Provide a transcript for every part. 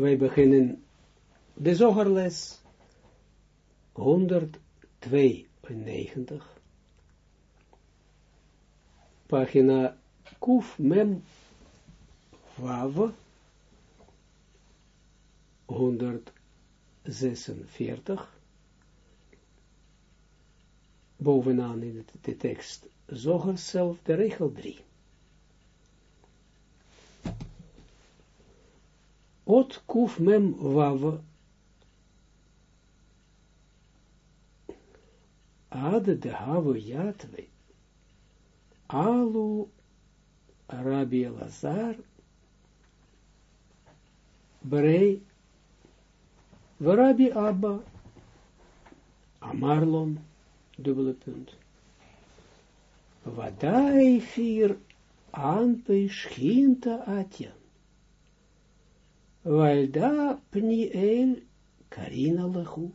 wij beginnen de zogerles 192, pagina Kuf Mem Wav 146, bovenaan in de tekst Zoger zelf, de regel 3. Ot kuf mem wav ad de havu yatve alu Rabbi Lazar brei Rabbi Abba Amarlon dubbele punt Wadai vier aanpe schinta atjan. Walda pniel karina lechu.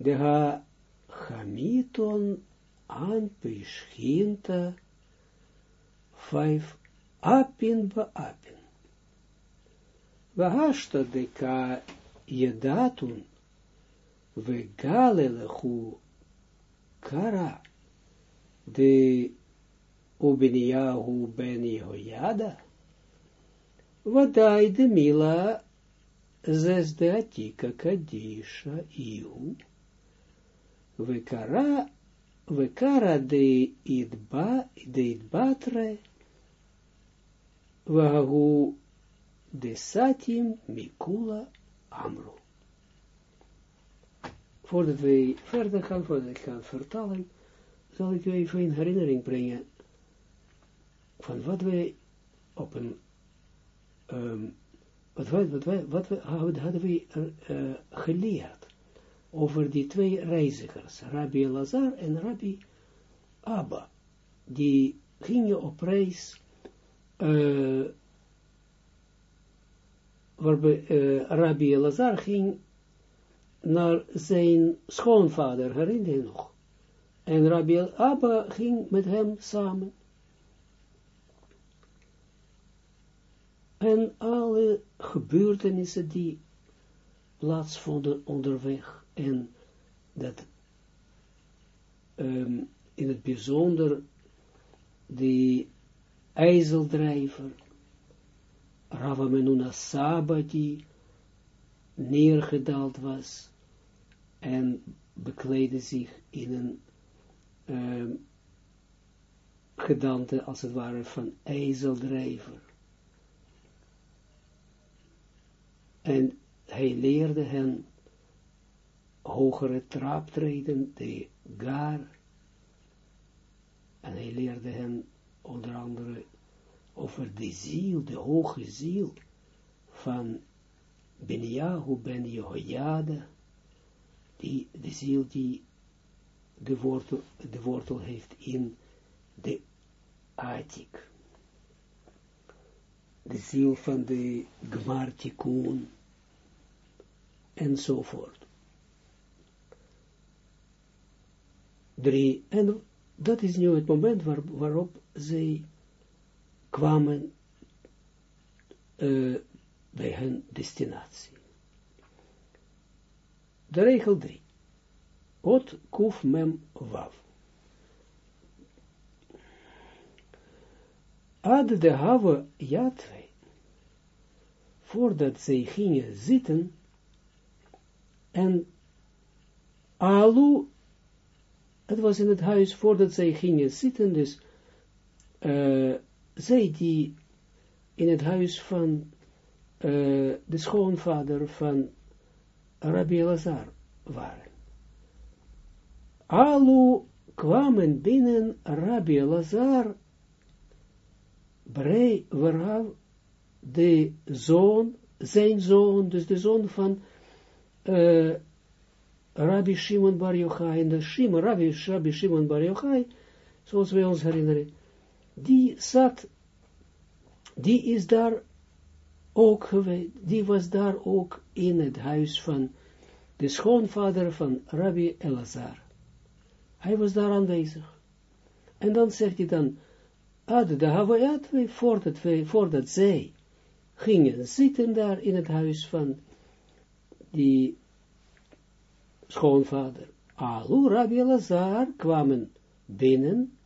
De ha chamiton aanpe schinta vijf apin ba apin. Wahashta de ka jedatun, we gale lechu kara de Ubiniyahu ben Wadai de Mila, zesde Atika Kadisha Ihu, Vekara, Vekara de Idba, de Idbatre, Wahu de Satim Mikula Amru. Voordat wij verder gaan, voordat ik ga vertalen, zal ik u even in herinnering brengen van wat wij op een um, wat, wat, wat we, hadden we uh, geleerd over die twee reizigers, Rabbi Lazar en Rabbi Abba, die gingen op reis, uh, waarbij Rabbi Lazar ging naar zijn schoonvader, herinner je nog? En Rabbi Abba ging met hem samen. En alle gebeurtenissen die plaatsvonden onderweg. En dat um, in het bijzonder die ijzeldrijver, Ravamenuna Saba, die neergedaald was en bekleedde zich in een uh, gedante, als het ware, van ijzeldrijver. En hij leerde hen hogere traptreden, de gar, en hij leerde hen onder andere over de ziel, de hoge ziel van Beniahu ben Jehoiada, die, de ziel die de wortel, de wortel heeft in de Atik. De ziel van de Gmartikun enzovoort. Drie, en dat is nu het moment waar, waarop zij kwamen uh, bij hun destinatie. De regel 3. Ot kuf mem wav. Ad de have jatwe, voordat zij gingen zitten, en alu, het was in het huis, voordat zij gingen zitten, dus uh, zij die in het huis van uh, de schoonvader van Rabbi Lazar waren. Alu kwamen binnen Rabbi Lazar, Brei Verav, de zoon, zijn zoon, dus de zoon van uh, Rabbi Shimon Bar Yochai, en de Shimon, Rabbi, Rabbi Shimon Bar Yochai, zoals wij ons herinneren, die zat, die is daar ook geweest, die was daar ook in het huis van de schoonvader van Rabbi Elazar. Hij was daar aanwezig. En dan zegt hij dan, Ad de Havayat, voordat, voordat zij gingen zitten daar in het huis van die schoonvader. Alu Rabbi Lazar kwamen binnen,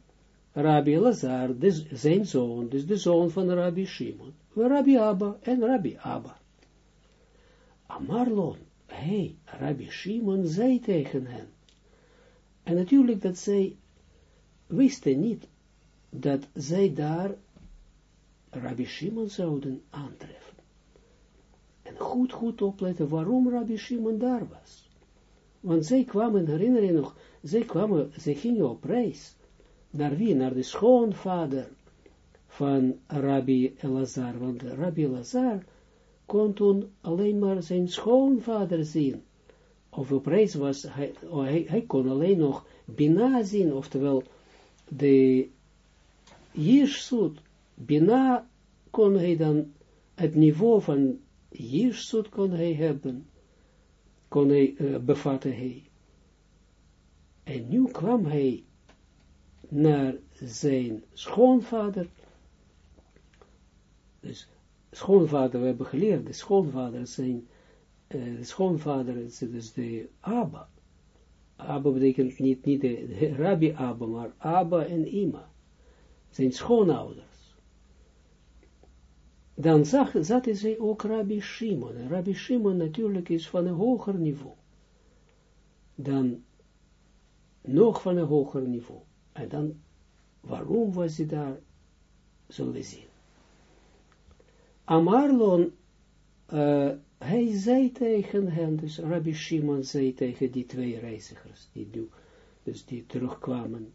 Rabbi Lazar, zijn zoon, dus de zoon van Rabbi Shimon, Rabbi Abba en Rabbi Abba. Amarlon, hey, Rabbi Shimon zei tegen hen, en natuurlijk dat zij wisten niet dat zij daar Rabbi Shimon zouden aantreffen. En goed, goed opletten waarom Rabbi Shimon daar was. Want zij kwamen, herinner je nog, zij kwamen, zij gingen op reis. Naar wie? Naar de schoonvader van Rabbi Elazar. Want Rabbi Elazar kon toen alleen maar zijn schoonvader zien. Of op reis was, hij, oh, hij, hij kon alleen nog Bina zien, oftewel de Jirsut, Bina kon hij dan, het niveau van Jirsut kon hij hebben, kon hij uh, bevatten hij. En nu kwam hij naar zijn schoonvader, dus schoonvader, we hebben geleerd, de schoonvader zijn, uh, de schoonvader is dus de Abba. Abba betekent niet, niet de, de Rabbi Abba, maar Abba en Ima. Zijn schoonouders. Dan zag, zat hij ook Rabbi Shimon. Rabbi Shimon natuurlijk is van een hoger niveau. Dan nog van een hoger niveau. En dan, waarom was hij daar, zullen we zien. Amarlon, uh, hij zei tegen hen, dus Rabbi Shimon zei tegen die twee reizigers, die dus die terugkwamen,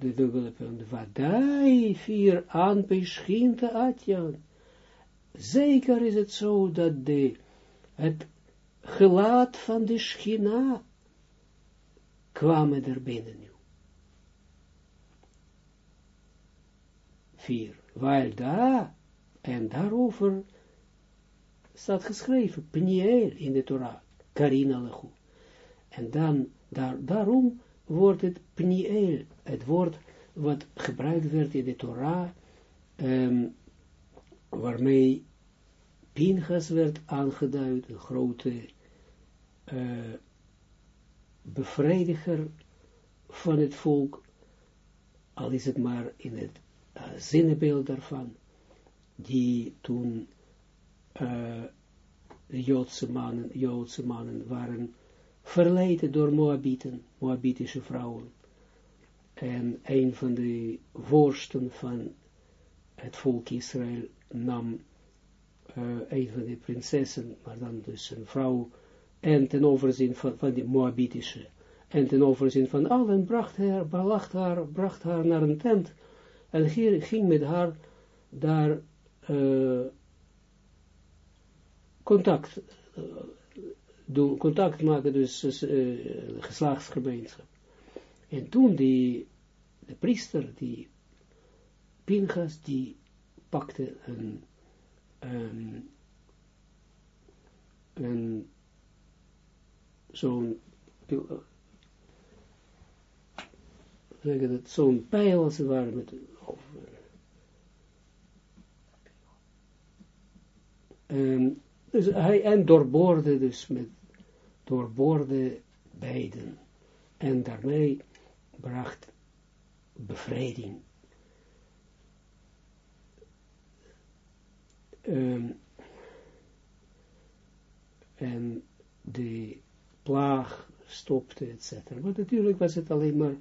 de dubbele punt, Wadai vier aan beschinte atjan. Zeker is het zo dat de, het gelaat van de schina kwamen er binnen nu. Vier, waar daar, en daarover staat geschreven, Pniel in de Torah, Karina Lechu. En dan, daar, daarom wordt het Pniel, het woord wat gebruikt werd in de Torah, um, waarmee Pinchas werd aangeduid, een grote uh, bevrediger van het volk, al is het maar in het uh, zinnebeeld daarvan, die toen uh, Joodse mannen, Joodse mannen waren verleid door Moabieten, Moabitische vrouwen. En een van de vorsten van het volk Israël nam uh, een van de prinsessen, maar dan dus een vrouw, en ten overzien van, die Moabitische, en ten overzien van allen, bracht haar, bracht haar, bracht haar naar een tent, en hier ging met haar daar uh, contact uh, doen, contact maken, dus uh, geslachtsgemeenschap. En toen die, de priester, die Pinchas, die pakte een, um, een zo'n dat zo'n pijl als het ware met of, um, dus hij en doorboorde dus met doorboorde beiden en daarmee bracht bevrijding. Um, en de plaag stopte, etc. Maar natuurlijk was het alleen maar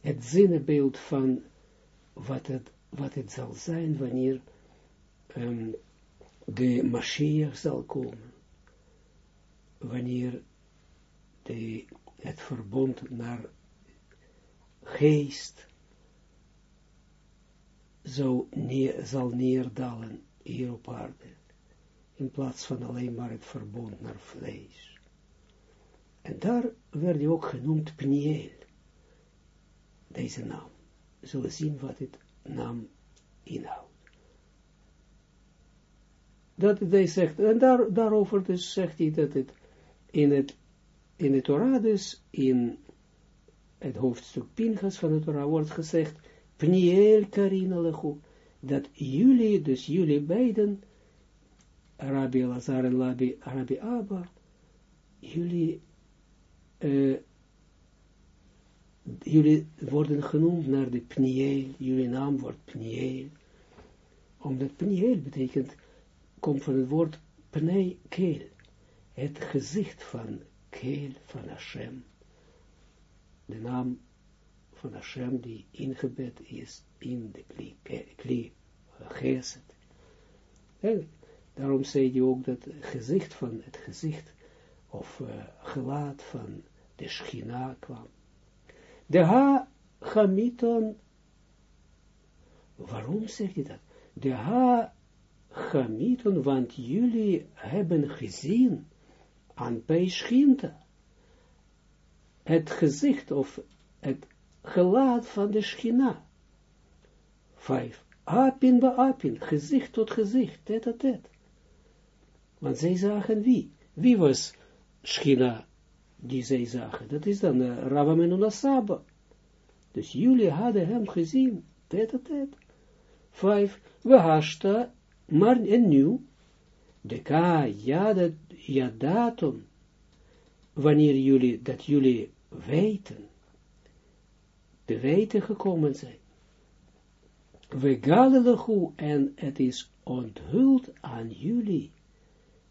het zinnebeeld van wat het, wat het zal zijn wanneer um, de Mashiach zal komen. Wanneer de, het verbond naar geest zal neerdalen hier op aarde, in plaats van alleen maar het verbond naar vlees. En daar werd hij ook genoemd Pniel, deze naam. We zullen zien wat het naam inhoudt. Dat hij zegt, en daar, daarover dus zegt hij dat het in het, in de Torah dus, in het hoofdstuk Pinchas van de Torah wordt gezegd, Pniel Karina Lechu, dat jullie, dus jullie beiden, Rabbi Lazar en Rabbi, Rabbi Abba, jullie, uh, jullie worden genoemd naar de Pniel, jullie naam wordt Pniel, omdat Pniel betekent, komt van het woord Pnei Keel, het gezicht van Keel van Hashem, de naam van Hashem die ingebed is in de kli, geset. Daarom zei hij ook dat gezicht van het gezicht of uh, gelaat van de schina kwam. De ha chamiton, waarom zegt hij dat? De ha chamiton, want jullie hebben gezien aan Peishinta het gezicht of het gelaat van de schina. Vijf. Apin ba apin, gezicht tot gezicht, tet a tet. Want zij zagen wie? Wie was schina die zij zagen? Dat is dan uh, Rava Saba. Dus jullie hadden hem gezien, tet a tet. Vijf. We hashta, maar en nu, de ka jadaton, wanneer jullie, dat jullie weten, te weten gekomen zijn. We galelechu en het is onthuld aan jullie.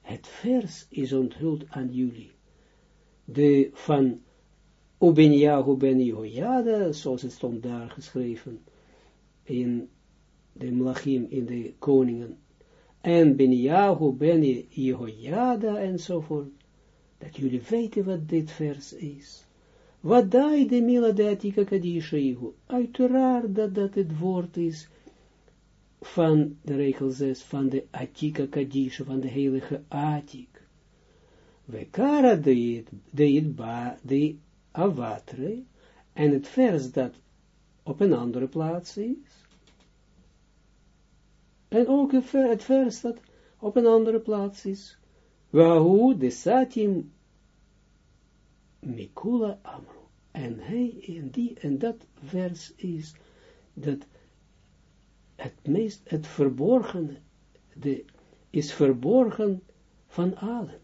Het vers is onthuld aan jullie. De van Ubenyahu ben Jehoiada, zoals het stond daar geschreven, in de Mlachim, in de koningen, en Benyahu ben Jehoiada, enzovoort, dat jullie weten wat dit vers is. Wat dai de mila de atika kadisha ihu. Uiteraard dat dat het woord is van de regel 6 van de atika kadisha, van de heilige atik. We kara de it ba de avatre. En het vers dat op een andere plaats is. En ook het vers dat op een andere plaats is. Wahu de satim Mikula Amru. En hij, in die, en dat vers is, dat het meest, het verborgen, de, is verborgen van allen.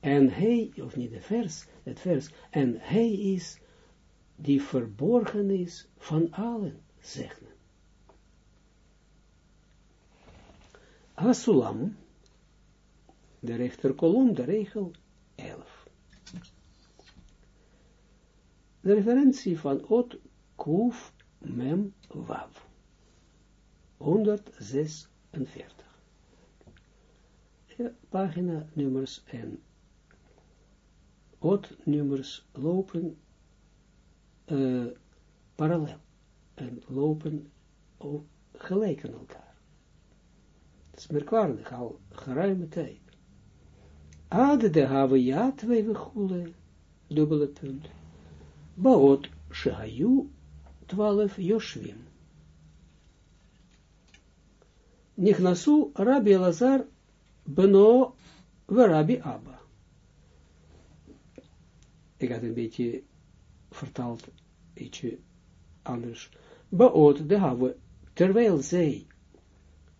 En hij, of niet de vers, het vers, en hij is, die verborgen is van allen, zegt. Asulam, de rechterkolom, de regel 11 de referentie van Ot Kuf Mem Wav. 146. Ja, pagina nummers en Ot nummers lopen uh, parallel en lopen gelijk aan elkaar. Het is merkwaardig, al geruime tijd. Ade de Havia twee we dubbele punt. Baot Shahayu twaalf Yoshvim. Nichnasu Rabbi Lazar Beno Rabbi Abba. Ik had een beetje vertaald, ietsje anders. Baot de have, terwijl zij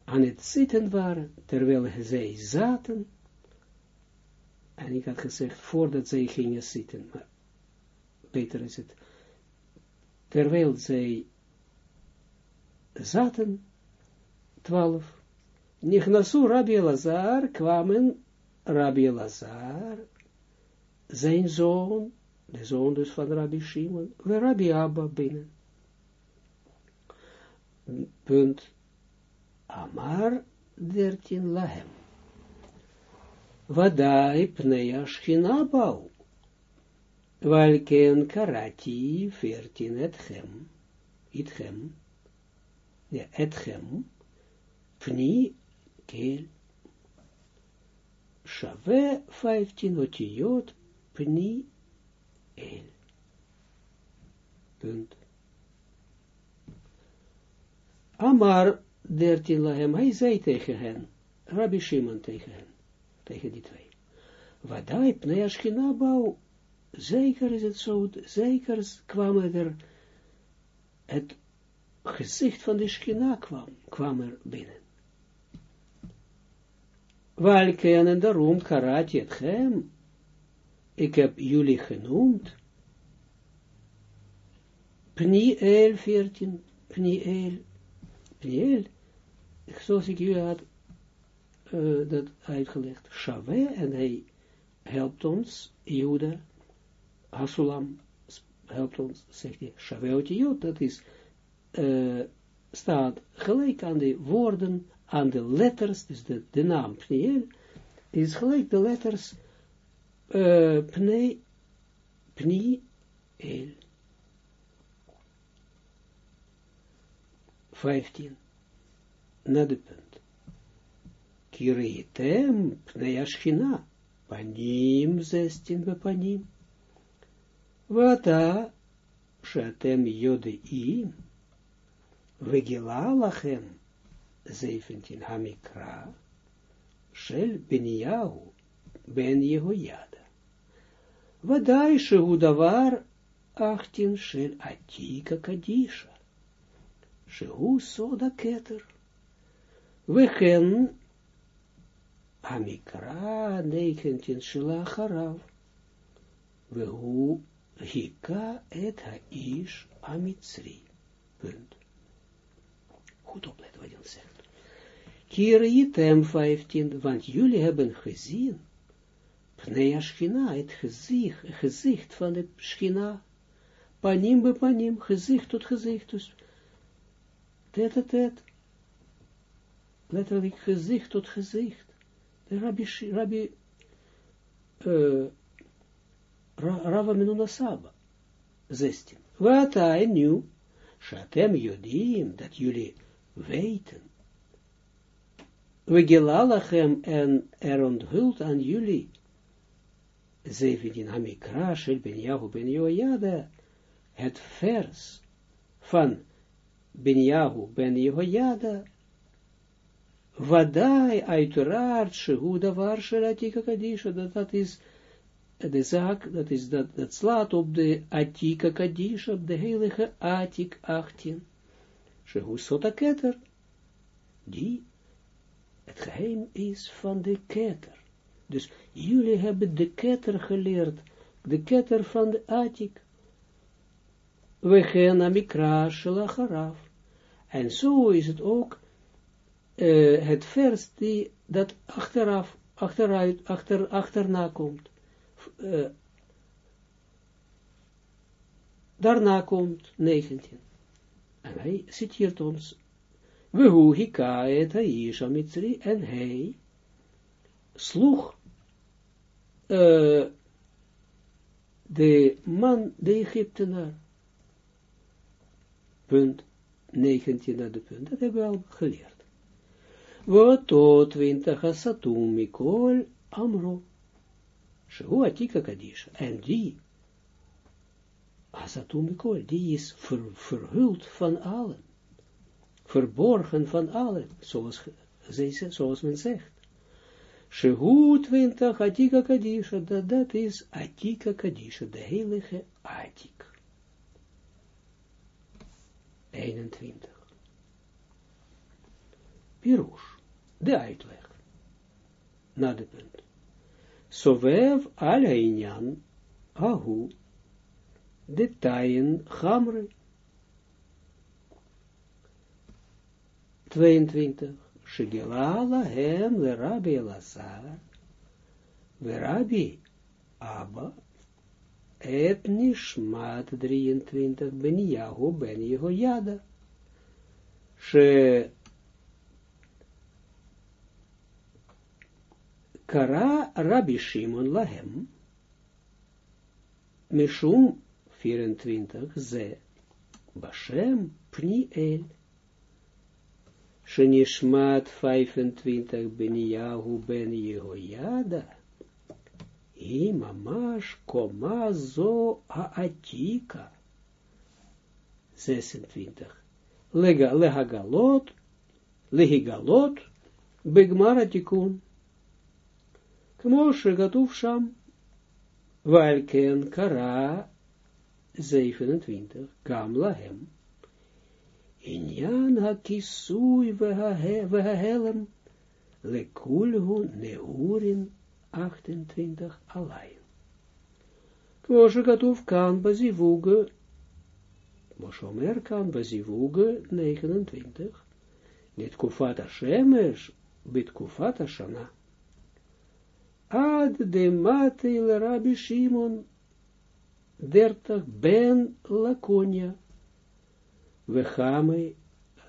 aan het zitten waren, terwijl zij zaten, en ik had gezegd, voordat zij gingen zitten, maar beter is het, terwijl zij zaten, twaalf, Nichnasu Rabbi Lazar, kwamen Rabbi Lazar, zijn zoon, de zoon dus van Rabbi Shimon, we Rabbi Abba binnen. Punt. Amar dertien lahem. Vadai pnei ashkina bau. Walken karati veertien etchem, itchem, ja, etchem, pni keel. Shave vijftien otiot, pni el. Punt. Amar dertien lahem, hij zei tegen hen, Rabbi Shimon tegen hen, tegen die twee. Wadai pnei ashkina bau, zeker is het zo, zeker kwamen er het gezicht van de schina kwam, kwam er binnen. Welke en daarom karat je het hem, ik heb jullie genoemd, Pniel 14, Pniel, Pniel, zoals ik jullie had uh, dat uitgelegd, Shave, en hij helpt ons, Juda, Hasulam, helpt ons, zegt hij, Shaveot dat is, uh, staat gelijk aan de woorden, aan de letters, dus de, de naam Pniel, is gelijk de letters uh, Pne, Pni, El. 15 Na de punt. Kiritem Pnei Ashchina. Panim 16 bepanim. Vata שאתם יודעים, וגילה לכם, 17, המקרא, של בניהו בן יהוידע. ודאי שהוא דבר אחתין של עתיקה קדישה, שהוא סוד הכתר, וכן המקרא 19 שלאחריו, והוא Hika et ha-ish amitzri. Punt. Goed opletten wat hij zegt. Kiritem 15, want jullie hebben gezien, Pnei Schina, het gezicht, gezicht van het Schina, panim be panim, gezicht tot gezicht, dus tet a tet, letterlijk gezicht tot gezicht. De rabbi, rabbi uh, Rava Menuna Saba. 16. Wat hij nu, Shatem Jodim, dat jullie weten. We gelalachem en er onthult aan jullie. 17. Hamikra, Shel ben Yahu ben Yoyada, het vers van ben Yahu ben Yoyada, Wadai, uiteraard, Shehu davar Shelatika Kadisha, dat dat is de zaak, dat is dat, dat slaat op de Atika Kadish, op de heilige Atik 18. Shehu Sota Keter, die het geheim is van de ketter. Dus jullie hebben de ketter geleerd, de ketter van de Atik. We gaan naar Mikra. En zo is het ook uh, het vers die dat achteraf, achteruit, achter, achterna komt uh, daarna komt 19. En hij citeert ons, Wehu hika et mitzri, en hij sloeg uh, de man, de Egyptenaar. Punt 19 naar de punt, dat hebben we al geleerd. Tot 20 asatum mikol amro. Shehu Atika Kadisha. En die, Asatumikol, die is ver, verhuld van allen. Verborgen van allen, zoals, zoals men zegt. Shehu 20 Atika Kadisha, dat, dat is Atika Kadisha, de heilige Atik. 21. Pirush, de uitleg. Na de punt. Sovev al inyan ahu de taien gamre. 22. Shigilala hem le rabbi Elazar, le rabbi Abba, et nishmat 23 ben Yahu ben Yehoyada, she Kara Rabbi Shimon Lahem, Meshum 24, Ze, Bashem Pniel, Shenishmat 25, Beniyahu ben Yehoyada, Koma Zo Haatika, 26, Lega, Lehagalot, Lehigalot, Begmara Tikun, כמו שכתוב שם, ועל kara 27, גם להם, Inyan ha-kisui veha-helem, lekulhu neurin 28 alleen. Koshe katuf kan bazivuge, Moshomer kan bazivuge 29, net kufat Hashemesh, bit kufat Shana. Ad de matil Rabbi Shimon, 30 ben Lakonia, we gaan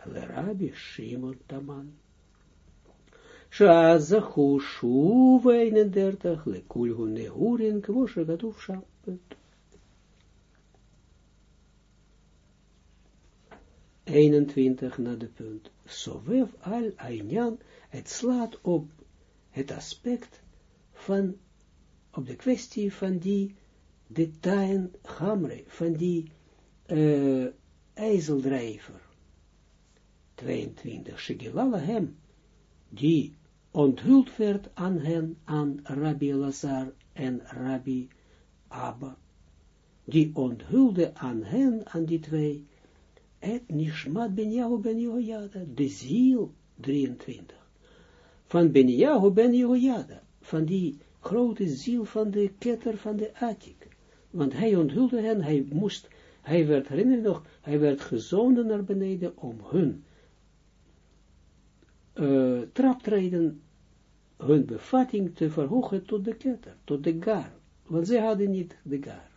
Rabbi Shimon Taman. Shazachu Shuv 31, Lekulhu Nehurin, Kvoshe Gatuf Sham. 21 naar de punt. Sovev al Ainian, het slaat op het aspect van, op de kwestie van die, de Tain Hamre, van die uh, ijzeldrijver. 22. Shigilala hem, die onthuld werd aan hen, aan Rabbi Lazar en Rabbi Abba, die onthulde aan hen, aan die twee, et nishmat ben Yahu ben Jehoiada, de ziel, 23, van ben Yahu ben Jehoiada, van die grote ziel van de ketter van de Atik, want hij onthulde hen, hij moest, hij werd, herinner nog, hij werd gezonden naar beneden om hun uh, traptreden, hun bevatting te verhogen tot de ketter, tot de gar, want zij hadden niet de gar.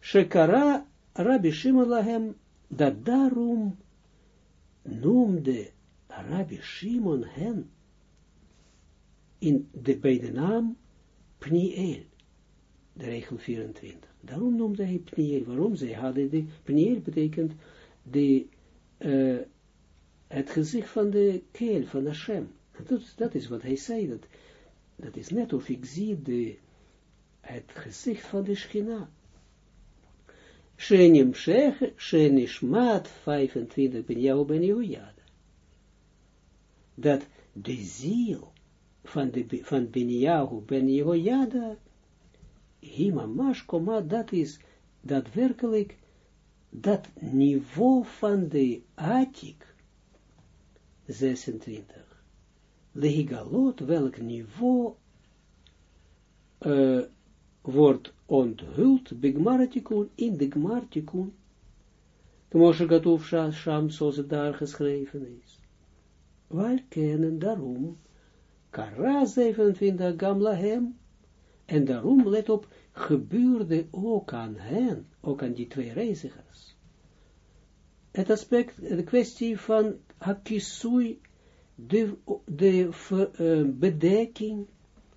Shekara Rabbi Shimon lahem, dat daarom noemde Rabbi Shimon hen in de, bij de naam Pniel, de regel 24. Daarom noemde hij Pniel. Waarom? Zij hadden de, Pniel betekent de, uh, het gezicht van de keel van Hashem. Dat, dat is wat hij zei, dat, is net of ik zie de, het gezicht van de Schina. Shenim Shech, Shenishmat 25 ben jou ben. Dat de ziel van, de, van Beniahu ben Jehoiada, Himamash, dat is daadwerkelijk dat niveau van de Atik, 26. Lehigalot, welk niveau uh, wordt onthuld, bigmartikun, in de gmartikun, Moshe Gatuf Sham, zoals het daar geschreven is. Wij kennen daarom, Kara 27 Gamlahem, en daarom, let op, gebeurde ook aan hen, ook aan die twee reizigers. Het aspect, de kwestie van hakisui, de, de uh, bedekking,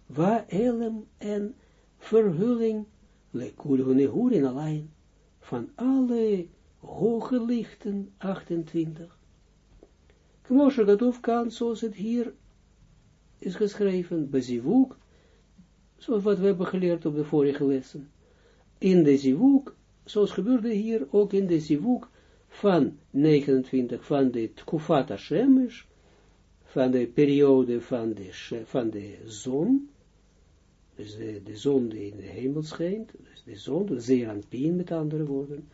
waar elem en verhulling, lekulhunehurin alleen, van alle hoge lichten, 28. Kmoshe Gadov kan, zoals het hier is geschreven, bezivuk, zoals wat we hebben geleerd op de vorige lessen. In de zivuk, zoals gebeurde hier ook in de zivuk, van 29 van de Tkufat Hashemesh, van de periode van de, van de zon, dus de, de zon die in de hemel schijnt, dus de zon, de Zeranpien met andere woorden,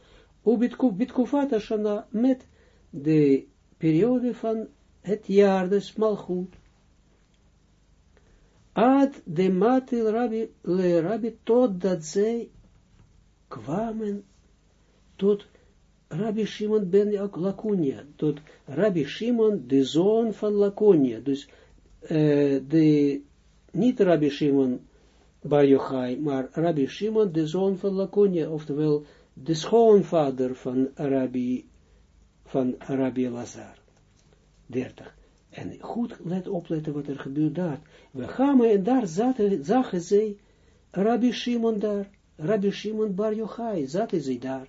Ubitkufat met de periode van het jaar des Malchut. Ad de matil rabbi, le rabbi, totdat zij kwamen tot Rabbi Shimon ben Lakonia, tot Rabbi Shimon, de zoon van Lakonia, dus de, niet Rabbi Shimon Bar Yochai, maar Rabbi Shimon, de zoon van Lakonia, oftewel de schoonvader van Rabbi, van Rabbi Lazar. 30. En goed let opletten wat er gebeurt daar. We gaan en daar zaten, zagen zij Rabbi Shimon daar, Rabbi Shimon Bar Yochai, zaten zij daar.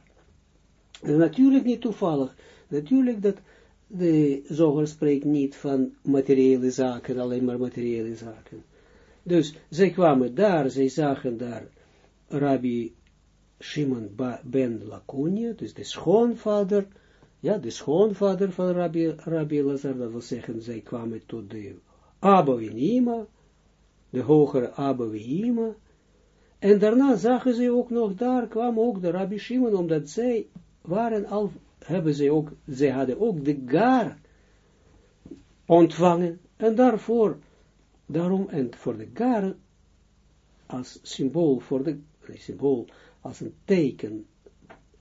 Natuurlijk niet toevallig. Natuurlijk dat de zoger spreekt niet van materiële zaken, alleen maar materiële zaken. Dus zij kwamen daar, zij zagen daar Rabbi Shimon ben Lakonia, dus de schoonvader, ja, de schoonvader van Rabbi, Rabbi Lazar, dat wil zeggen, zij kwamen tot de Abouinima, de hogere Abouinima, en daarna zagen ze ook nog, daar kwam ook de Rabbi Shimon, omdat zij waren al hebben ze ook, ze hadden ook de gar ontvangen, en daarvoor, daarom, en voor de gar, als symbool, voor de, symbool, als een teken,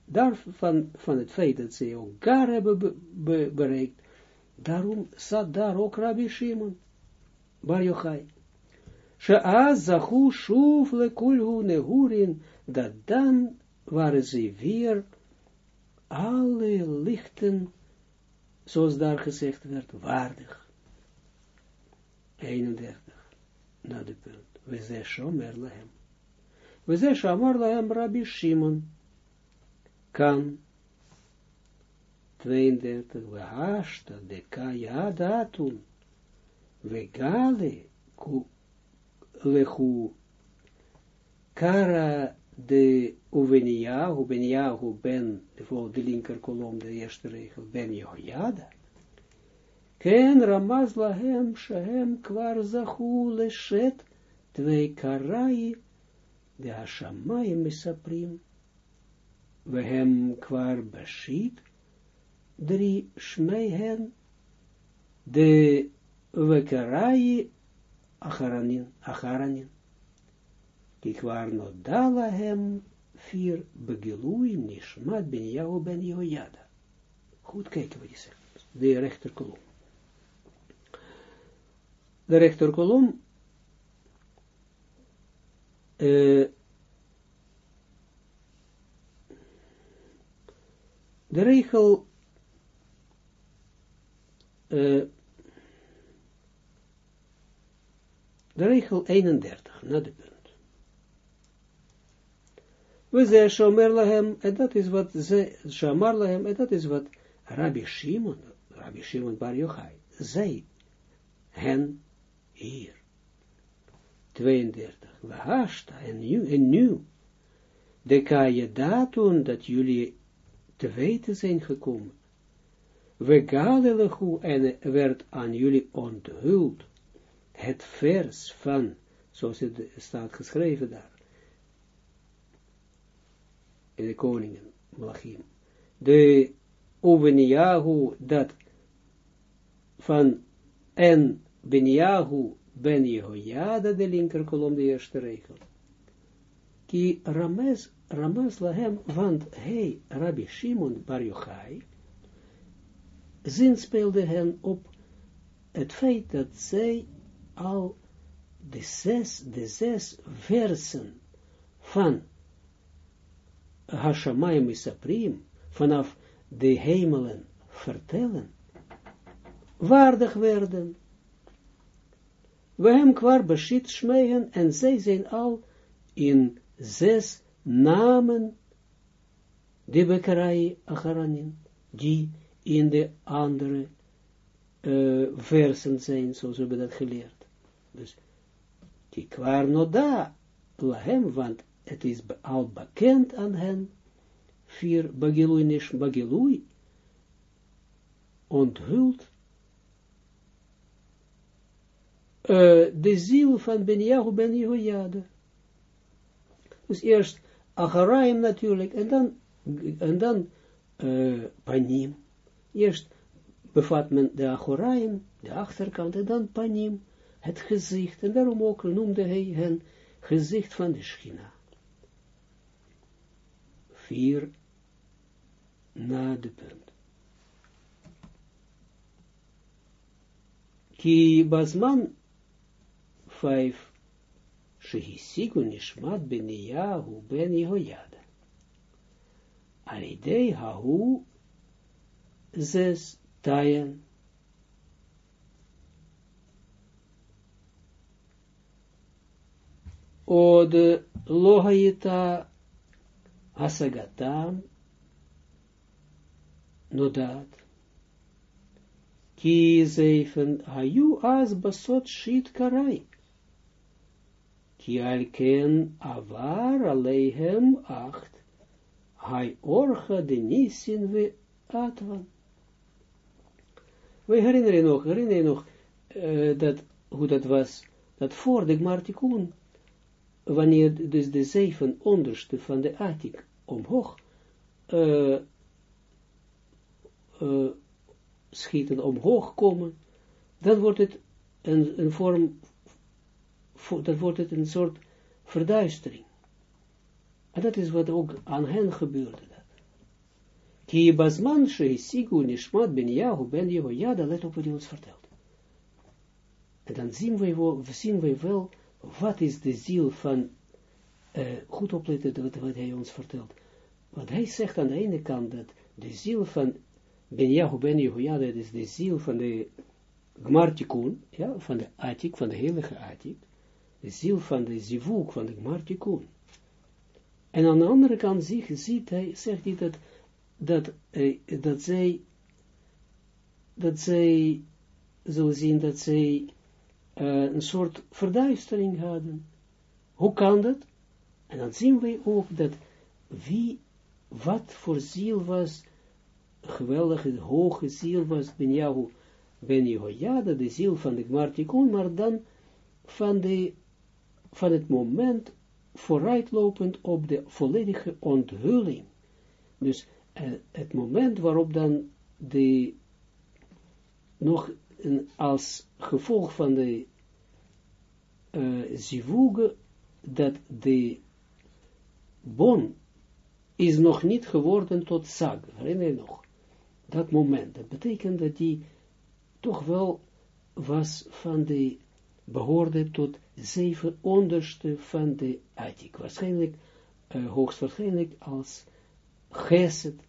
daarvan, van het feit dat ze ook gar hebben bereikt, daarom zat daar ook Rabbi Shimon, Bar Yochai. She'az zachu shuv lekulhu nehurin, dat dan waren ze weer alle lichten, zoals daar gezegd werd, waardig. 31, na de punt. We ze shomer lahem. We shomer lahem Rabbi Shimon. Kan. 32, we hashta de kaya datun. We gale ku lechu kara de Uveniahu, Beniahu ben, de linker kolom, de eerste regel, ben Jehoiada. Ken Ramaz lahem shehem kvar zachu leshet twee karai de Hashamayim misaprim. We hem kvar bashit drie shmeihen de vekarai acharanin, acharanin. Kikwar no dala hem vier begilui nishmat ben jou ben Jehoiada. Goed kijken wat je zegt. De rechterkolom. De rechterkolom uh, de regel uh, de regel 31, na de punt. We ze shomer lahem, en dat is wat ze shomer lahem, en dat is wat Rabbi Shimon, Rabbi Shimon Bar Yochai, zei hen hier. 32. We hashta, en nu, en nu, de kaje datun dat jullie te weten zijn gekomen. We galelechu, en werd aan jullie onthuld, het vers van, zoals het staat geschreven daar, in de koningen, Malachim. De Uveniahu, dat van en Beniahu ben Jehoiada, de linker kolom, de eerste regel. Ki Rames, Rames lahem, want hij, Rabbi Shimon Bar Yochai, zin speelde hen op het feit dat zij al de zes, de zes versen van Hashamayim Isaprim, vanaf de hemelen vertellen, waardig werden. We hem kwar beschit en zij zijn al in zes namen, de bekerai acharanin, die in de andere uh, versen zijn, zoals we dat geleerd. Dus, die kwar no da, lahem, want het is al bekend aan hen, vier bagilui nish bagilui, onthuld, uh, de ziel van Ben Yahu Ben Jehoiade. Dus eerst Acharaim natuurlijk, en dan, en dan uh, Panim. Eerst bevat men de Acharaim, de achterkant, en dan Panim, het gezicht, en daarom ook noemde hij hen gezicht van de Schina. vier na de punt. Ki bazman vijf shehisigu nishmat ben Yahu ben Yehoyada. Alidei hahu zes tayen od lohayita asagatam nodat ki zeifen hayu as basot shit karai alken avar aleihem acht. Hai orcha de nisin we atvan we herinneren nog, herinneren nog uh, dat, hoe dat was, dat voor de Gmartikun wanneer dus de zeven onderste van de Atik omhoog uh, uh, schieten, omhoog komen, dan wordt het een, een vorm, dan wordt het een soort verduistering. En dat is wat ook aan hen gebeurde. Ki bazman sigu nishmat ben Yahu ben Jehoiada, let op wat hij ons vertelt. En dan zien wij, wel, zien wel, wat is de ziel van, uh, goed opletten wat, wat hij ons vertelt. Want hij zegt aan de ene kant dat de ziel van Ben Yahu Ben Jehoiada, dat is de ziel van de Gmartikun, ja, van de Atik, van de heilige Atik, de ziel van de Zivuk, van de Gmartikun. En aan de andere kant ziet, hij, zegt hij dat, dat, eh, dat zij, dat zij, zo zien dat zij uh, een soort verduistering hadden. Hoe kan dat? En dan zien we ook dat wie, wat voor ziel was, geweldige, hoge ziel was Ben Yahu, Ben Jehoiada, de ziel van de Gmartikun, maar dan van, de, van het moment vooruitlopend op de volledige onthulling. Dus uh, het moment waarop dan de, nog als gevolg van de uh, zivuge, dat de bon is nog niet geworden tot sag, herinner je nog? Dat moment, dat betekent dat die toch wel was van de, behoorde tot zeven onderste van de Atik. Waarschijnlijk, uh, hoogstwaarschijnlijk als Geset,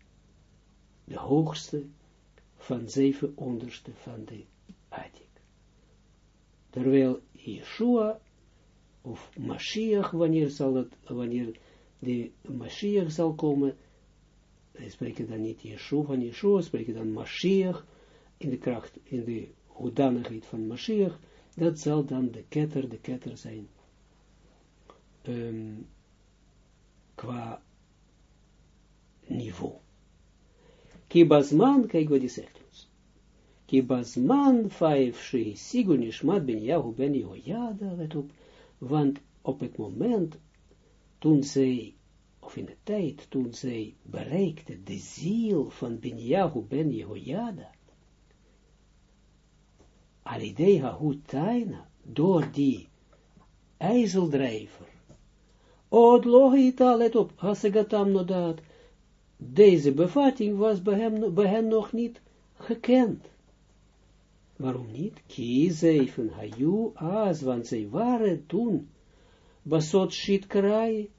de hoogste van zeven onderste van de Atik. Terwijl Yeshua, of Mashiach, wanneer zal het, wanneer de Mashiach zal komen, wij spreken dan niet Yeshua van Yeshua, spreken dan Mashiach, in de kracht, in de hoedanigheid van Mashiach, dat zal dan de ketter, de ketter zijn, um, qua niveau. Kibazman, kijk wat hij zegt ons. Kibazman, vijf, she, sigu, nishmat, ben Yahu, ben Jehoiada, let op, want op het moment, toen zij, of in de tijd, toen zij bereikte de ziel van Ben Yahu, ben Jehoiada, Alidea Hutaina, door die ijzeldrijver. Od logita, let op, Hasegatam nodat, deze bevatting was bij, hem, bij hen nog niet gekend. Waarom niet? Kiezeven hayu az, want zij waren toen, basot shit karai,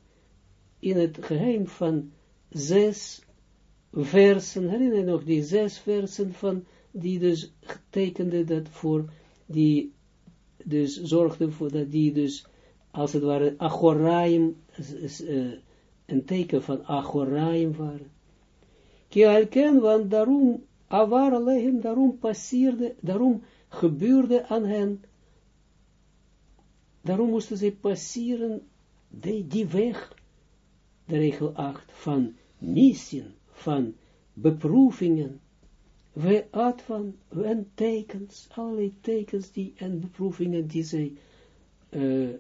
in het geheim van zes versen, herinner je nog die zes versen van die dus tekende dat voor, die dus zorgde voor dat die dus, als het ware, achoraim, uh, een teken van achoraim waren. Kialken, want daarom, avar daarom daarom gebeurde aan hen, daarom moesten ze passeren, die, die weg, de regel 8, van nissen, van beproevingen, we van en tekens, allerlei tekens die, en beproevingen die zij uh,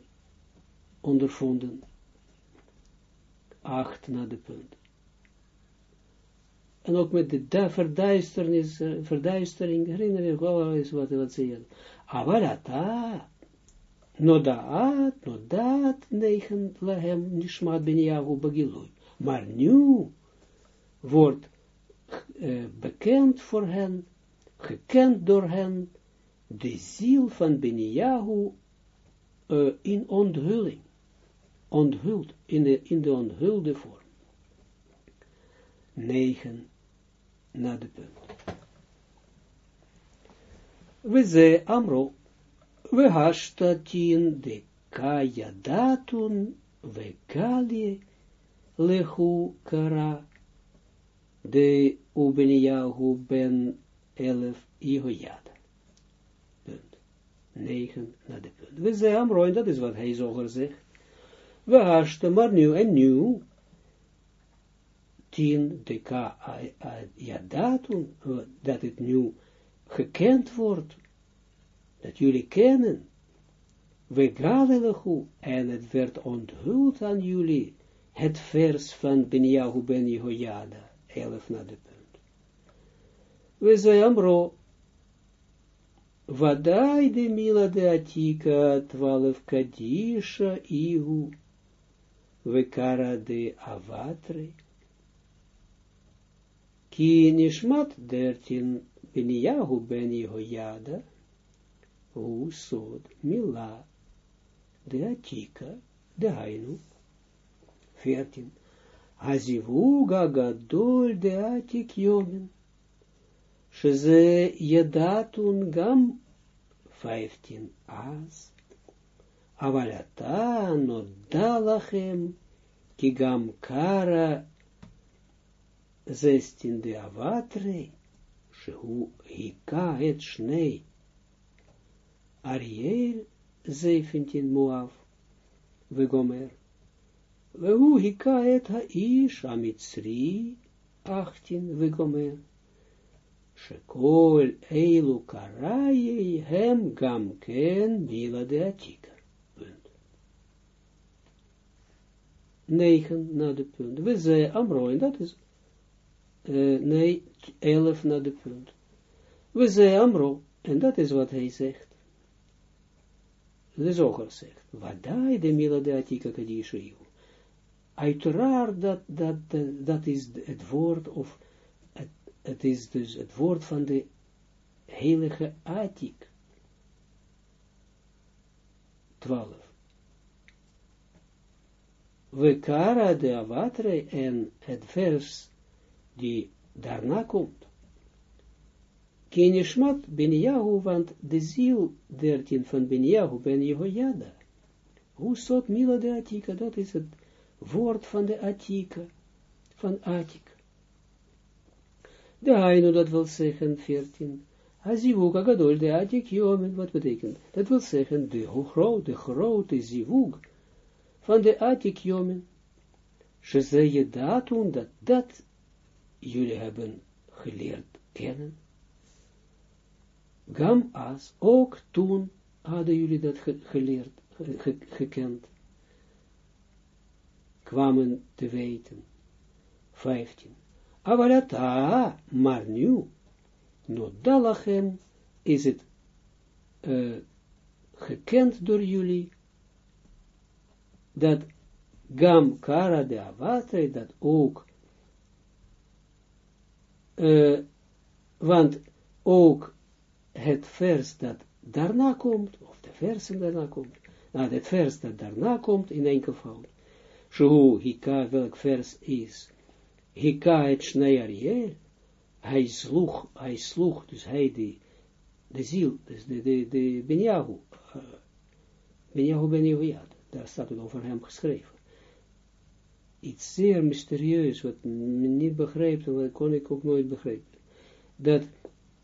ondervonden. Acht naar de punt. En ook met de verduisternis, uh, verduistering, herinner je wel eens wat, wat ze hadden. Avalata, nodaat, nodaat, negen lahem, nishmat ben Yahu bagilui. Maar nu wordt uh, bekend voor hen, gekend door hen, de ziel van Beniahu uh, in onthulling, onthuld, in de, in de onthulde vorm. 9 na de punt. We ze amro, we hashtatin de kaya datun, we lehu kara, de Ubeniyahu ben elf Jehoiada. Punt. 9 naar de punt. We zijn Amroin, dat is wat hij zoger zegt. We hasten maar nu en nu. Tien de ka datum, dat het nu gekend wordt. Dat jullie kennen. We gadelechu, en het werd onthuld aan jullie. Het vers van Beniyahu ben Jehoiada. 11 naar de punt. We zei amro, Vadai de mila de atika, twaalf kadisha ihu, vekara de avatre, ki nishmat dertin beniyahu ben Jehoiada, hu sod mila de atika, de hainu, veertien, hazivuga gadol de atik yomen, Sheze yedatun gam 15 as. Avalata nodalachem kigam kara 16 de avatre shehu hika et shnei. Ariel 17 muaf vegomer. Vehu hika et ha-ish amitzri 18 vegomer. Shekol eilu karaye hem gam ken mila de atika. Punt. Negen na de punt. We zeggen Amro, en dat is, uh, nee, elf na de punt. We zeggen Amro, en dat is wat hij zegt. De zoger zegt, Wadai de mila de atika kadishu. Uiteraard dat, dat, dat, dat is het woord of het is dus het woord van de heilige Atik. 12. We kara de avatre en het vers die daarna komt. Kenishmat ben Yahu, want de ziel 13 van ben Yahu ben Jehoiada. Hoe zot Mila de Atika, dat is het woord van de Atika, van Atik. De Haino, dat wil zeggen, 14. Azivug agadol, de jomen, wat betekent? Dat wil zeggen, de, grote, de grote zivug van de atik jomen. Ze zeggen dat dat dat jullie hebben geleerd kennen. Gam as, ook toen hadden jullie dat geleerd, gekend. Kwamen te weten. 15. Avalata, maar nu, nodalachem, is het uh, gekend door jullie, dat gam kara de avate, dat ook, uh, want ook het vers dat daarna komt, of de versen daarna komt, nou, het vers dat daarna komt in enkelvoud, Shu hika, welk vers is, Hika Shnei Ariel, hij sloeg, hij sloeg, dus hij die, de ziel, dus de, de, de Benjahu, uh, Benjahu ben daar staat het over hem geschreven. Iets zeer mysterieus, wat men niet begrijpt, wat kon ik ook nooit begrijpen. Dat,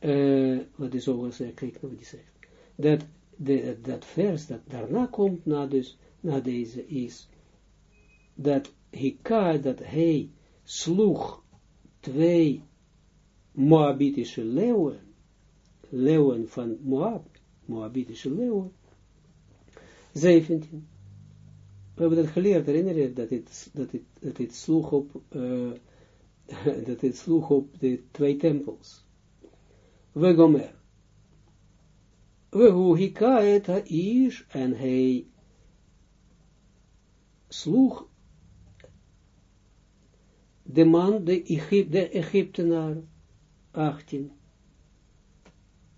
uh, wat is over zegt, kijk wat hij zegt, dat, de, dat vers dat daarna komt, na, dus, na deze is, dat Hika, dat hij, sloeg twee Moabitische leeuwen, leeuwen van Moab, Moabitische leeuwen, 17. We hebben dat geleerd, herinner je, dat het, dat het, dat het sloeg op, uh, dat het sloeg op de twee tempels. We gomer. We hu hikaet ha-ish, en hij sloeg de man, de, Egypt, de Egyptenaar, 18.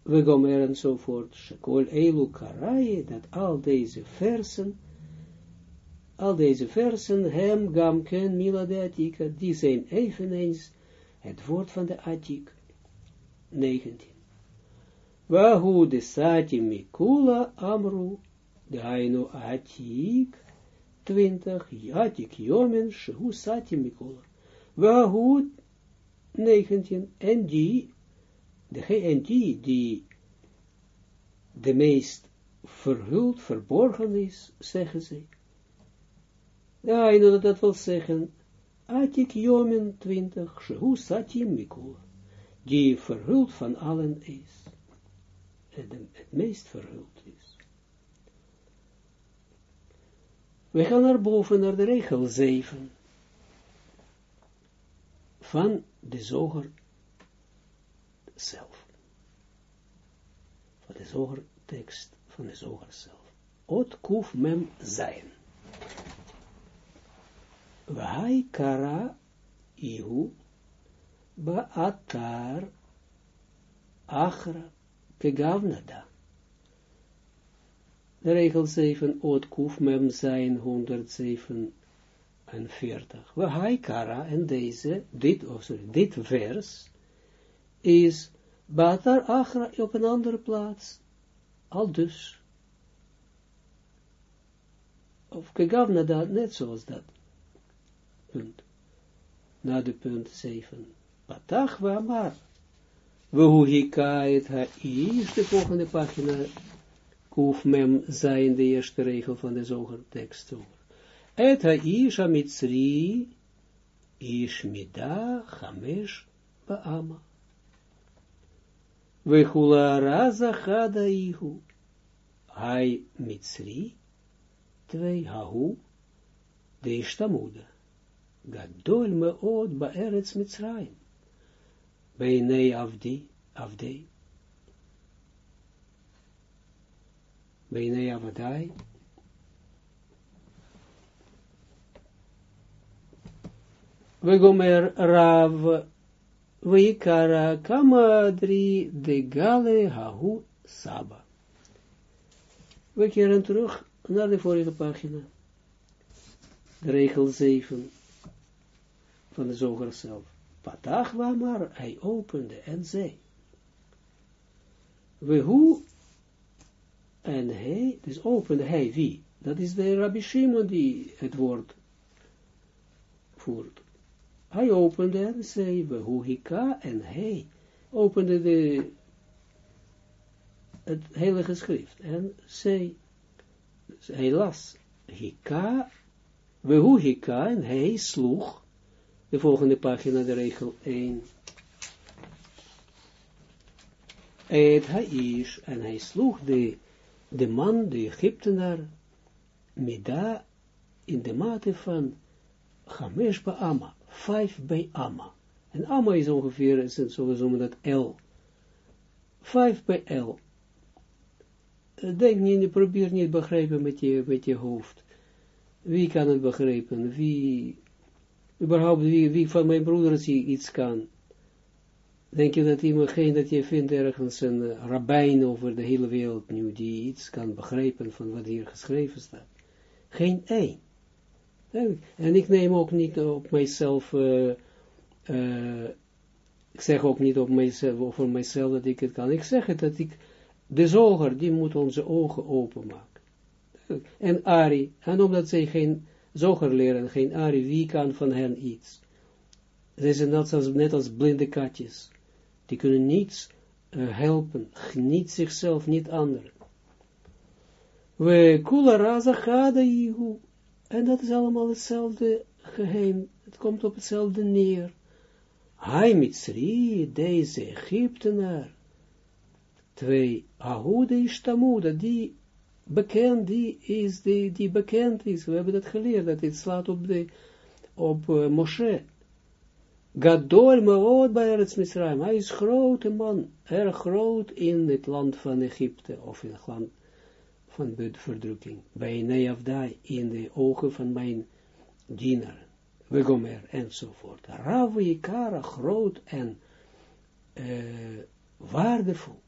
We gomer enzovoort, Shekol Karaye, dat al deze versen, al deze versen, hem gamken mila de Atika, die zijn eveneens het woord van de Atik. 19. Wahu de Sati Mikula Amru, de Ainu Atik, 20, Atik Jomen, Shehu Sati Mikula. Wahoed 19, en die, de, en die, die de meest verhuld, verborgen is, zeggen ze. Ja, en dat wil zeggen, Atik Jomen 20, Shehu Satim Mikula, die verhuld van allen is. Het, het meest verhuld is. We gaan naar boven, naar de regel 7 van de zoger zelf. Van de zogertekst van de zoger zelf. Ot kuf mem zijn. Wahai kara ihu ba'atar achra kegavnada. De regel 7, Ot Kuf Mem zijn 147. We Haikara en deze, dit, oh sorry, dit vers, is Batar Achra op een andere plaats. Al dus. Of Kegavna dat, net zoals dat. Punt. Na de punt 7. Patach wa maar. We hoe hika het is de volgende pagina kuf mem zijn de eerste regel van de zogertekst. Et ha-ish ha-mitzri ish mida chamesh ba'ama. Vechula raza chada ihu. Hai mitzri, twee hahu, de ishtamuda. Gadol meod ba'eretz mitzrayim. Beinei avdi, avdei. Beinei Avadai. Wegomer Rav Weikara Kamadri de Gale Hahu Saba. We keren terug naar de vorige pagina. De regel 7 van de zoger zelf. Patach maar hij opende en zei. We hoe en hij, dus opende hij wie? Dat is de Rabbi Shimon die het woord voert. Hij opende en zei, Behuhika, en hij opende de, het heilige schrift. En zei, dus hij las, Hika, Behuhika, en hij sloeg, de volgende pagina, de regel 1. Et is en hij sloeg de, de man, de Egyptenaar, Mida, in de mate van Chamesh Ba'ama. 5 bij Amma. En Amma is ongeveer, zo we dat L. 5 bij L. Eh, denk niet, probeer niet begrijpen met je, met je hoofd. Wie kan het begrijpen? Wie, überhaupt, wie, wie van mijn broeders iets kan? Denk je dat iemand geen, dat je vindt ergens een eh, rabbijn over de hele wereld nu, die iets kan begrijpen van wat hier geschreven staat? Geen één. En ik neem ook niet op mijzelf, uh, uh, ik zeg ook niet op mijzelf, mijzelf dat ik het kan. Ik zeg het dat ik, de zoger, die moet onze ogen openmaken. En Ari, en omdat zij geen zoger leren, geen Ari, wie kan van hen iets? Ze zijn net als, net als blinde katjes die kunnen niets uh, helpen, niet zichzelf, niet anderen. We kula raza. En dat is allemaal hetzelfde geheim. Het komt op hetzelfde neer. Hai mitzri, deze Egyptenaar. Twee, ahude ishtamuda, die bekend, die is, die, die bekend is. We hebben dat geleerd, dat het slaat op de, op uh, Moshe. Gadol meod bij Eretz Misraim. Hij is grote man, erg groot in het land van Egypte, of in het land van verdrukking. Bij Neafdai, in de ogen van mijn dienaar. Wegomer, enzovoort. Rav Ikara, groot en uh, waardevol.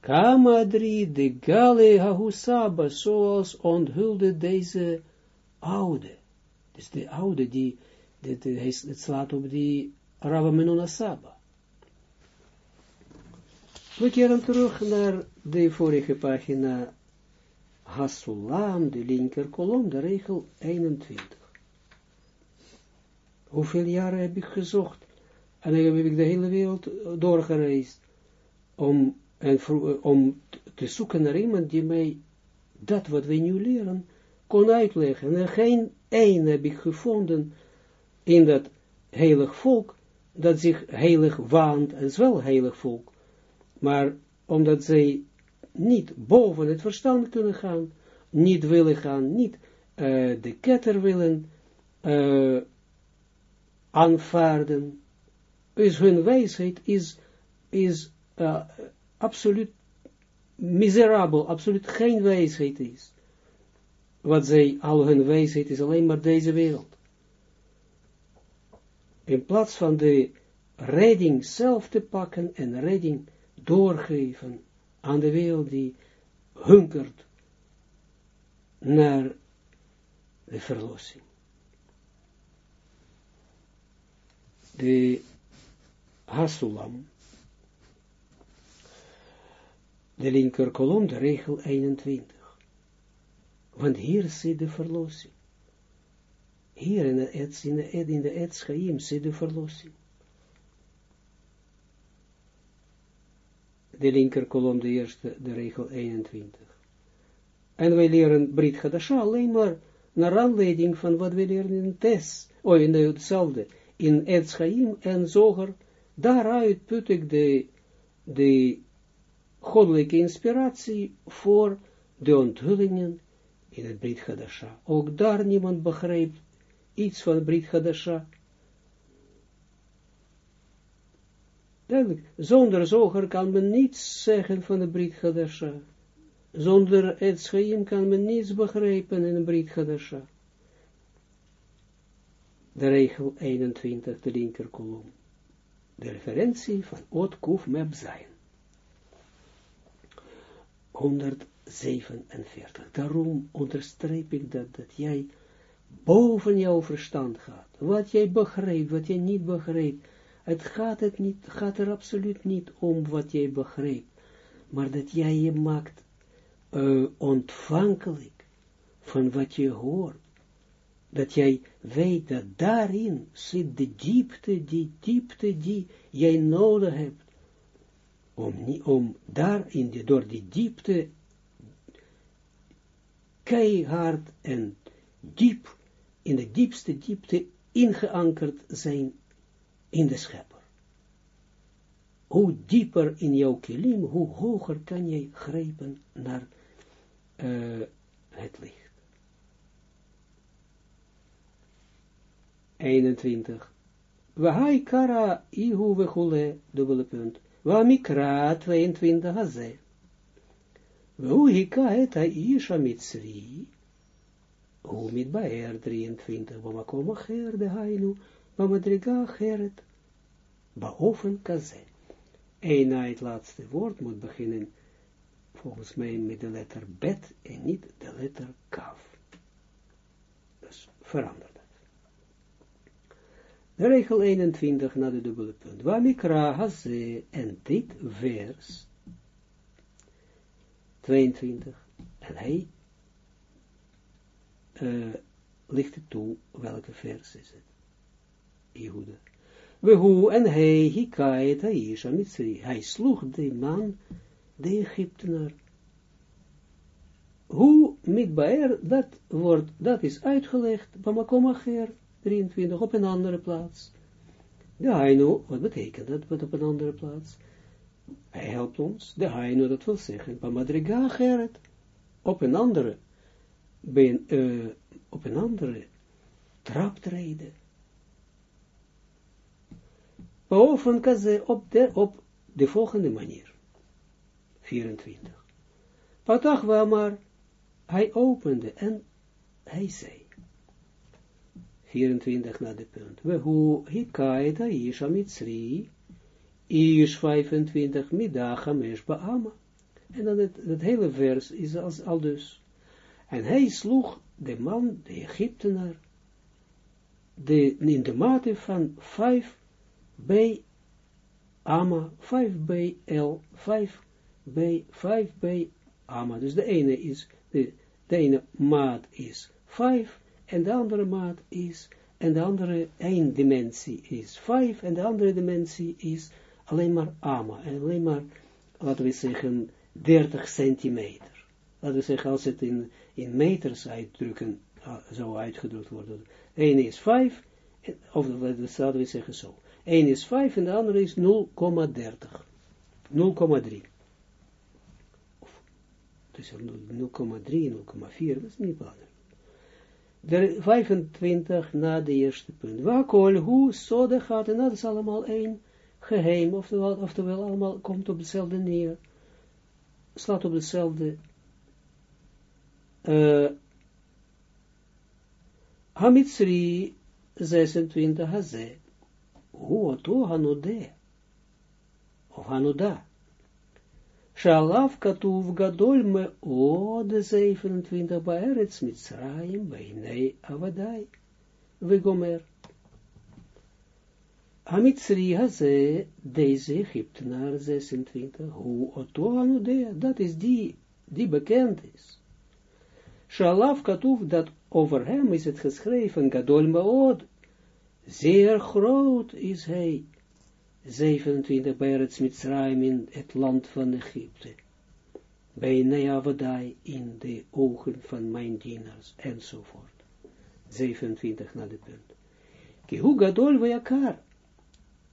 Kamadri de Gale Hahusaba, zoals onthulde deze oude. Dus de oude die dit, het slaat op die Rava Saba. We keren terug naar de vorige pagina Hasulam, de linker kolom, de regel 21. Hoeveel jaren heb ik gezocht? En dan heb ik de hele wereld doorgereisd om, en, om te zoeken naar iemand die mij dat wat we nu leren kon uitleggen. En geen één heb ik gevonden in dat heilig volk, dat zich heilig waant, en wel heilig volk, maar omdat zij niet boven het verstand kunnen gaan, niet willen gaan, niet uh, de ketter willen uh, aanvaarden, is hun wijsheid is, is uh, absoluut miserabel, absoluut geen wijsheid is. Wat zij, al hun wijsheid is alleen maar deze wereld. In plaats van de redding zelf te pakken en redding doorgeven aan de wereld die hunkert naar de verlossing. De Hasulam, de linker kolom, de regel 21. Want hier zit de verlossing. Hier in de ets, in de, in de zit de verlossing. De linker kolom, de eerste, de regel 21. En wij leren Brit Hadasha alleen maar naar aanleiding van wat we leren in Tes, oh in hetzelfde, in Ets en Zoger, daaruit put ik de, de goddelijke inspiratie voor de onthullingen in het Brit Hadasha. Ook daar niemand begreep iets van Brit Hadasha. Duidelijk, zonder zoger kan men niets zeggen van de Brit Hadasha. Zonder het schaim kan men niets begrijpen in een Brit Hadasha. De regel 21, de linker kolom. De referentie van Ot Kuf Meb zijn. 147. Daarom onderstreep ik dat, dat jij boven jouw verstand gaat. Wat jij begrijpt, wat jij niet begrijpt. Het gaat, het niet, gaat er absoluut niet om wat jij begrijpt. Maar dat jij je maakt uh, ontvankelijk van wat je hoort. Dat jij weet dat daarin zit de diepte, die diepte die jij nodig hebt. Om, om daarin, die, door die diepte, keihard en diep, in de diepste diepte ingeankerd zijn in de schepper. Hoe dieper in jouw kilim, hoe hoger kan jij grijpen naar uh, het licht. 21. Wahai kara ihu vechule, dubbele punt. Wamikra 22 haze. Et haisha mitzvi. Hu mit baer 23. Wamakom acher de Wamadriga acheret. Baofen kaze. Een na het laatste woord moet beginnen volgens mij met de letter bet en niet de letter kaf. Dus verander dat. De regel 21 naar de dubbele punt. Wamikra haze en dit vers 22. En hij uh, het toe welke vers is het. Jehuda. We hoe en hij hikaet Aisha Mitzri. Hij sloeg de man de Egyptenaar. Hoe met Baer, dat wordt, dat is uitgelegd, Bamakom Acher, 23, op een andere plaats. De Haino, wat betekent dat, op een andere plaats? Hij helpt ons, de Haino, dat wil zeggen, Bamadriga Geret, op een andere, ben, uh, op een andere traptreden. Boven kaze op de, de volgende manier. 24. Patach maar, hij opende en hij zei. 24 naar de punt. We hoe hikaida ish 25 midacha mesh baama. En dan het, het hele vers is als al dus. En hij sloeg de man, de Egyptenaar, de, in de mate van 5 bij Ama, 5 bij L, 5 bij 5 bij Ama. Dus de ene is, de, de ene maat is 5 en de andere maat is, en de andere één dimensie is 5 en de andere dimensie is alleen maar Ama. En alleen maar, laten we zeggen, 30 centimeter. Laten we zeggen, als het in, in meters uitdrukken, uh, zou uitgedrukt worden. De is 5, of laten we zeggen zo. 1 is 5 en de andere is 0,30. 0,3 tussen 0,3 en 0,4, dat is niet belangrijk. De 25 na de eerste punt. Wakol, hoe, zo de gaat, en dat is allemaal één geheim, oftewel, oftewel allemaal komt op hetzelfde neer, slaat op hetzelfde, uh, Hamitzri 26 haze, oto hanude, of hanuda, Shalaf katuv gadol me ode 27 baeretz mitzrayim beinei avadai, vegomer. Hamitzri haze, deze Egyptenaar 26, hoe otoanu de, dat is die, die bekend is. Shalaf katuv, dat over hem is het geschreven, gadol meod, zeer groot is hij, 27 bij het Mitzrayim in het land van Egypte. Bij Neavadai in de ogen van mijn dieners, enzovoort. 27 naar de punt. Kihu gadol vayakar.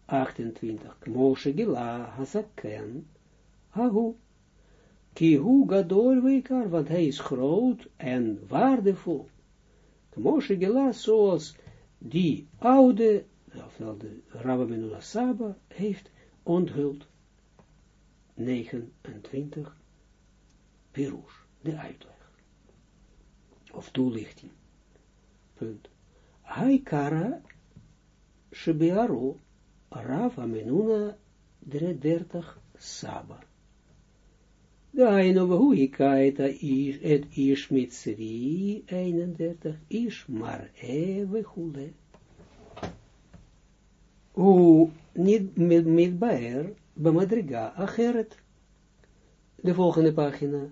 28. Moshe gila hazaken. Hahu. Kihu gadol vayakar, want hij is groot en waardevol. Moshe gila, zoals die oude ofwel de Rabba Menuna Saba, heeft onthuld 29 Pirush, de uitleg. Of toelichting. Punt. Haikara Shebearo Rav Amenuna 30 Saba. Daino behu hikait et ish mitzri 31 ish mar e vechule hoe niet met, Baer, Bamadriga, Acheret. De volgende pagina.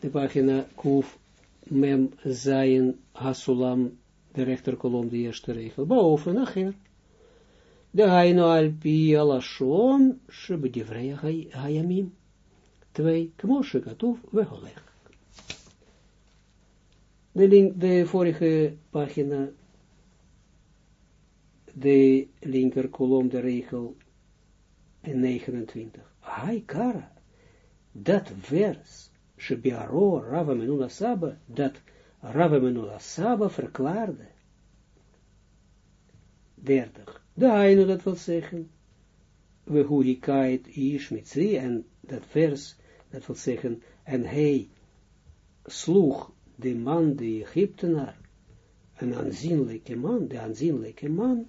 De pagina Kuf Mem Zayin Hasulam, de rechterkolom, de eerste regel. Boven, Acher. De Haino Alpi Alashon, Shebedivrei Hayamim. Twee, Kmoshe Katuf, Weholeg. De, link, de vorige pagina, de linker kolom, de regel 29. Haikara, dat vers, Shebiaro Rava Menuna Saba, dat Rava Menuna Saba verklaarde. 30. De Haino, dat wil zeggen, we hurikait ish mitzri, en dat vers, dat wil zeggen, en hij sloeg de man, de Egyptenaar, een aanzienlijke man, de aanzienlijke man,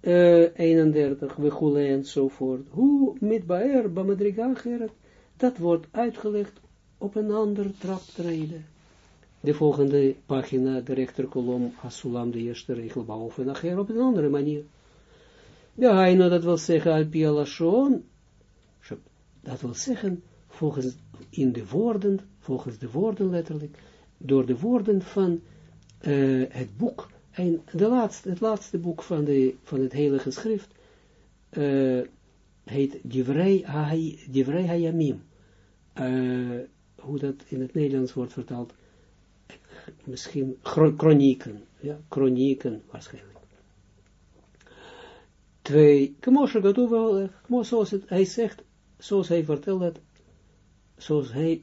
uh, 31, we goelen enzovoort. Hoe met Baer, Gerrit, dat wordt uitgelegd op een ander traptreden. De volgende pagina, de rechterkolom, Hasulam, de eerste regel, boven nachher op een andere manier. Hij dat wil zeggen, Alpia Lashon, dat wil zeggen, volgens in de woorden, volgens de woorden letterlijk, door de woorden van uh, het boek, en de laatste, het laatste boek van, de, van het heilige schrift, uh, heet Divrei Hayamim. Uh, hoe dat in het Nederlands wordt vertaald, misschien chronieken, ja, chronieken waarschijnlijk. Twee, Kmoshe Gatuva, zoals het, hij zegt, zoals hij vertelt het, zoals hij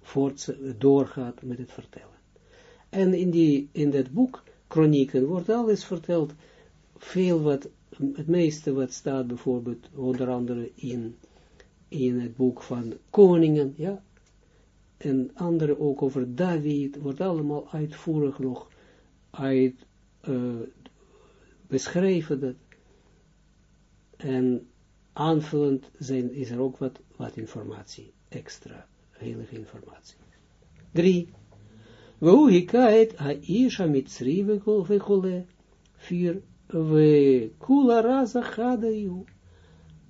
voort doorgaat met het vertellen. En in, die, in dat boek, Chronieken, wordt alles verteld, veel wat, het meeste wat staat bijvoorbeeld, onder andere in, in het boek van koningen, ja, en andere ook over David, wordt allemaal uitvoerig nog uit uh, beschreven dat, en aanvullend zijn, is er ook wat, wat informatie, extra, heilige informatie. Drie. Wou hikaet ha-isha mitzri vechole. Vier. We kula raza chadayu.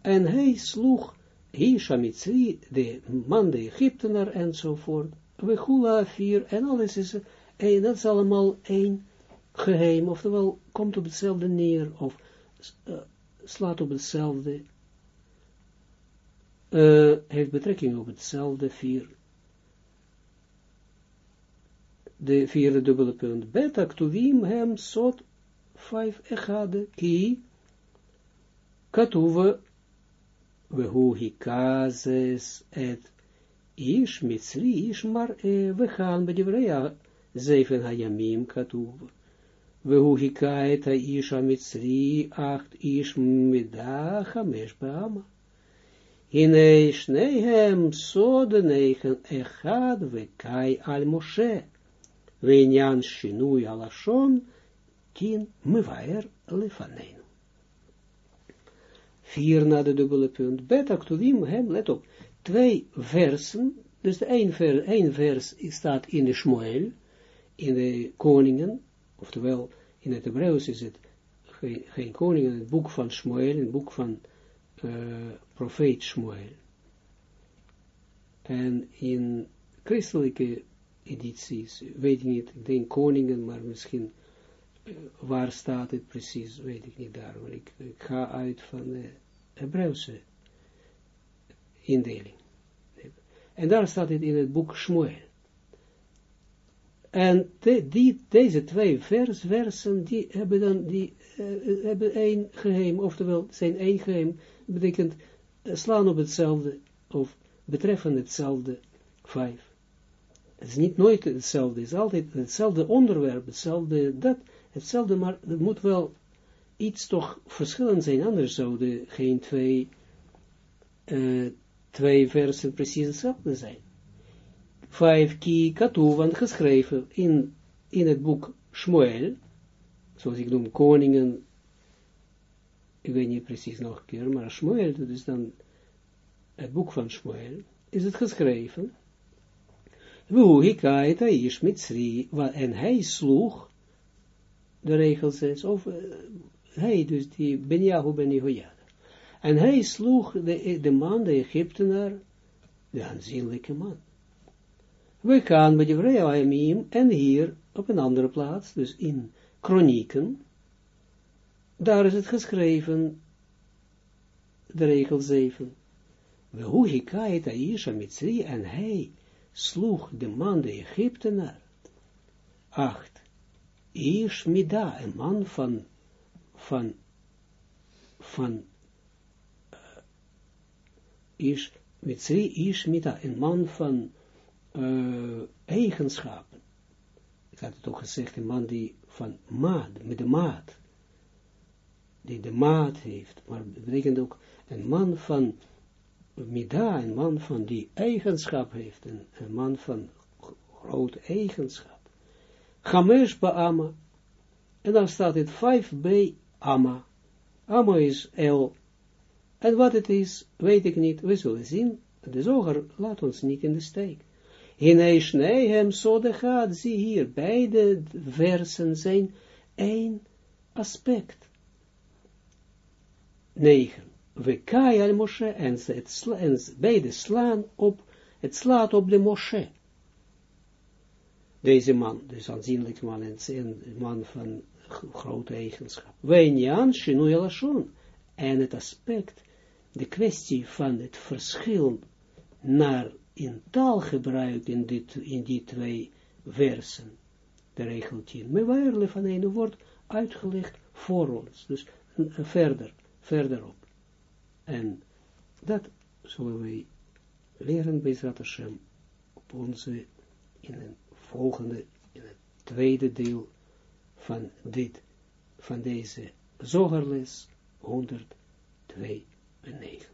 En hij sloeg Isha mitzri, de man de Egyptenaar enzovoort. We kula vier. En alles is, en dat is allemaal één geheim, oftewel komt op hetzelfde neer, of uh, slaat op hetzelfde uh, heeft betrekking op hetzelfde vier. De vierde dubbele punt. Beta ktuvim hem sot vijf echade ki katuve Wehu hikazes et ish mitzli ish mar we gaan bij de vrea zeven hayamim katuv. Wehu hikaet ha ish mitzli acht ish mida chamesh beama. Hine shnehem sod neichen echad Vekai al Moshe. Венян шинуй алашон, kin mivair lefanein 4 na de dubbele punt, beta ktuvim hem, let op, twee versen, dus één, vers, vers staat in de Shmuel, in de koningen, oftewel in het Hebreeuws is het geen, koningen, het boek van Shmuel, het boek van uh, profeet Shmuel. En in christelijke edities, weet ik niet, ik denk koningen, maar misschien eh, waar staat het precies, weet ik niet daarom. Ik, ik ga uit van de Hebreeuwse indeling. En daar staat het in het boek Shmuel. En die, deze twee vers, versen, die hebben dan die, uh, hebben één geheim, oftewel zijn één geheim, betekent uh, slaan op hetzelfde, of betreffen hetzelfde vijf. Het is niet nooit hetzelfde, het is altijd hetzelfde onderwerp, hetzelfde dat, hetzelfde, maar het moet wel iets toch verschillend zijn, anders zouden geen twee, uh, twee versen precies hetzelfde zijn. Vijf ki katuvan geschreven in, in het boek Shmuel, zoals ik noem koningen, ik weet niet precies nog een keer, maar Shmuel, dat is dan het boek van Shmuel, is het geschreven, Wuhikaita en hij sloeg, de regel 6, of hij, dus die Benjahu ben Jehoiada. En hij sloeg de, de man, de Egyptenaar, de aanzienlijke man. We gaan met de en hier op een andere plaats, dus in Chronieken, daar is het geschreven, de regel 7. We hoe Aisha Mitzri en hij sloeg de man de Egyptenaar. 8. Ish Mida, een man van, van, van, uh, Ish Mitzri, Ish Mida, een man van, uh, eigenschappen. Ik had het ook gezegd, een man die van maat, met de maat, die de maat heeft, maar betekent ook een man van mida, een man van die eigenschap heeft, een, een man van grote eigenschap. Gamesh Ama. en dan staat het 5b Amma. Amma is El, en wat het is, weet ik niet, we zullen zien, de zoger laat ons niet in de steek. In hem zo de gaat, zie hier, beide versen zijn één aspect. 9. We kai al Moshe, en, beide slaan op, het slaat op de Moshe. Deze man, dus aanzienlijk man, en man van grote eigenschap. Wijnjan, Shinui Alashon, en het aspect, de kwestie van het verschil naar in taal gebruikt in, dit, in die twee versen, de regel 10. Mewaarle van een wordt uitgelegd voor ons, dus verder, verderop. En dat zullen wij leren bij Zat Hashem op onze, in een volgende, in het tweede deel van dit, van deze zogerles 192.